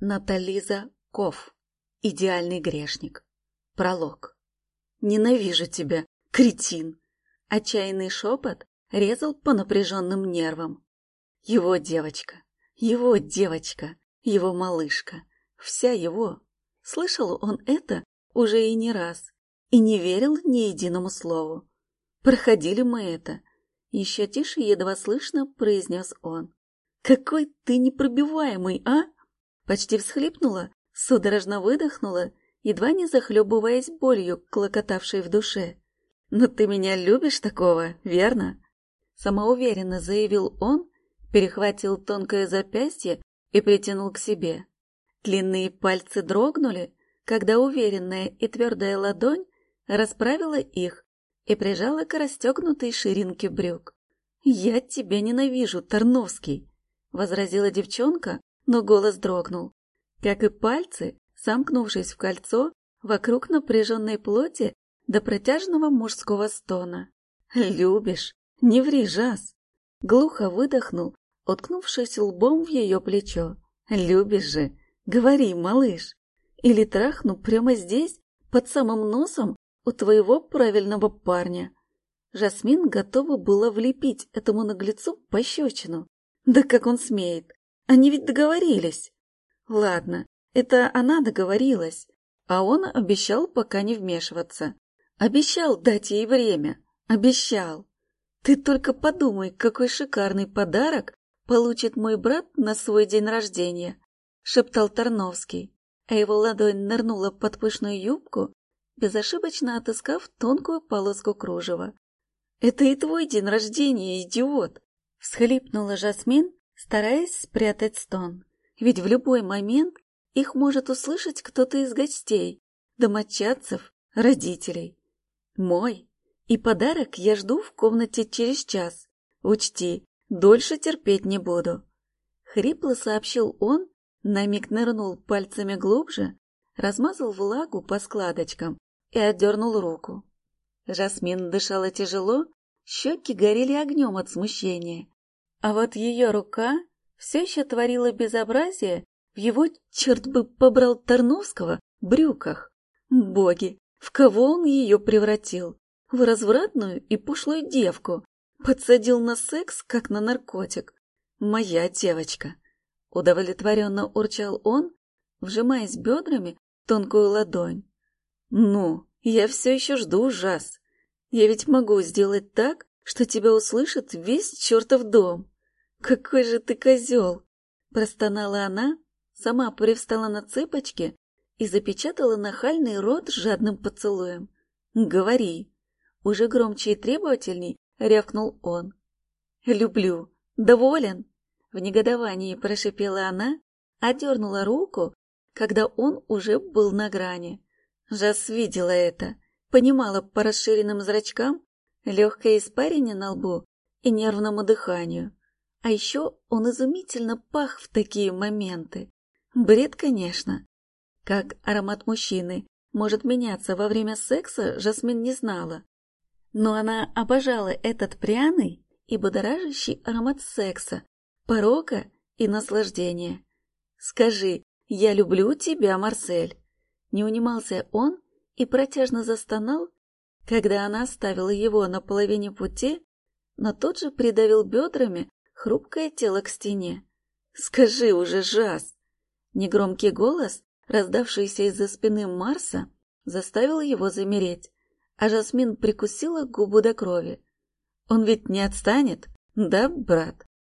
Натализа Ков. Идеальный грешник. Пролог. Ненавижу тебя, кретин. Отчаянный шепот резал по напряженным нервам. Его девочка, его девочка, его малышка, вся его. Слышал он это уже и не раз, и не верил ни единому слову. Проходили мы это. Еще тише, едва слышно, произнес он. Какой ты непробиваемый, а? Почти всхлипнула, судорожно выдохнула, едва не захлебываясь болью, клокотавшей в душе. «Но ты меня любишь такого, верно?» Самоуверенно заявил он, перехватил тонкое запястье и притянул к себе. Длинные пальцы дрогнули, когда уверенная и твердая ладонь расправила их и прижала к расстегнутой ширинке брюк. «Я тебя ненавижу, Тарновский!» — возразила девчонка, но голос дрогнул. Как и пальцы, сомкнувшись в кольцо вокруг напряженной плоти до протяжного мужского стона. «Любишь? Не ври, Жас!» Глухо выдохнул, уткнувшись лбом в ее плечо. «Любишь же! Говори, малыш! Или трахну прямо здесь, под самым носом у твоего правильного парня!» Жасмин готова была влепить этому наглецу пощечину. Да как он смеет! Они ведь договорились. Ладно, это она договорилась, а он обещал пока не вмешиваться. Обещал дать ей время. Обещал. Ты только подумай, какой шикарный подарок получит мой брат на свой день рождения, шептал Тарновский, а его ладонь нырнула под пышную юбку, безошибочно отыскав тонкую полоску кружева. «Это и твой день рождения, идиот!» — всхлипнула Жасмин, стараясь спрятать стон. Ведь в любой момент их может услышать кто-то из гостей, домочадцев, родителей. Мой. И подарок я жду в комнате через час. Учти, дольше терпеть не буду. Хрипло сообщил он, на миг нырнул пальцами глубже, размазал влагу по складочкам и отдернул руку. Жасмин дышала тяжело, щеки горели огнем от смущения. А вот ее рука все еще творила безобразие в его, черт бы побрал Тарновского, брюках. Боги, в кого он ее превратил? В развратную и пошлую девку. Подсадил на секс, как на наркотик. Моя девочка. Удовлетворенно урчал он, вжимаясь бедрами в тонкую ладонь. Ну, я все еще жду ужас. Я ведь могу сделать так, что тебя услышит весь чертов дом. «Какой же ты козел!» – простонала она, сама привстала на цыпочки и запечатала нахальный рот жадным поцелуем. «Говори!» – уже громче и требовательней рявкнул он. «Люблю! Доволен?» В негодовании прошипела она, одернула руку, когда он уже был на грани. Жас видела это, понимала по расширенным зрачкам, легкое испарение на лбу и нервному дыханию. А еще он изумительно пах в такие моменты. Бред, конечно. Как аромат мужчины может меняться во время секса, Жасмин не знала. Но она обожала этот пряный и будоражащий аромат секса, порока и наслаждения. «Скажи, я люблю тебя, Марсель!» Не унимался он и протяжно застонал, когда она оставила его на половине пути, но тут же придавил бедрами хрупкое тело к стене. «Скажи уже, Жас!» Негромкий голос, раздавшийся из-за спины Марса, заставил его замереть, а Жасмин прикусила губу до крови. «Он ведь не отстанет, да, брат?»